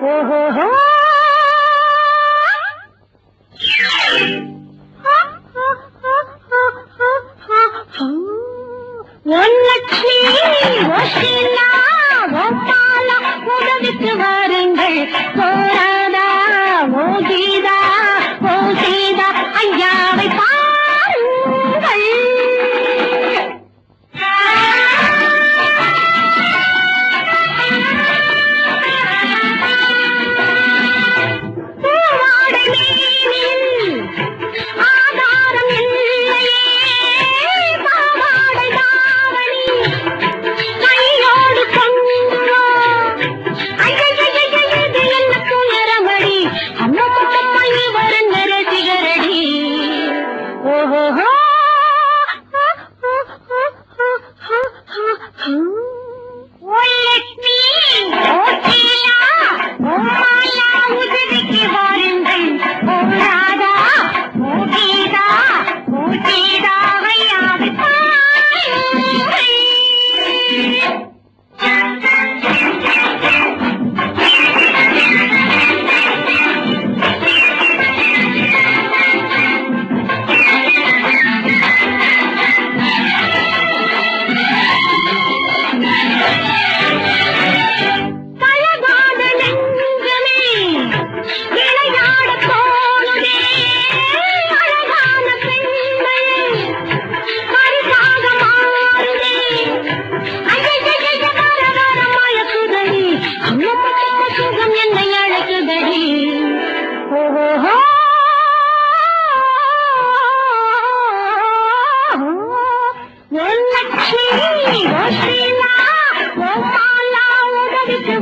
我是那。Oh,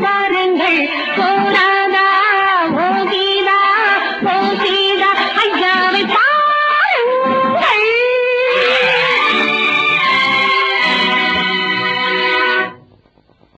வாருங்கள். போரா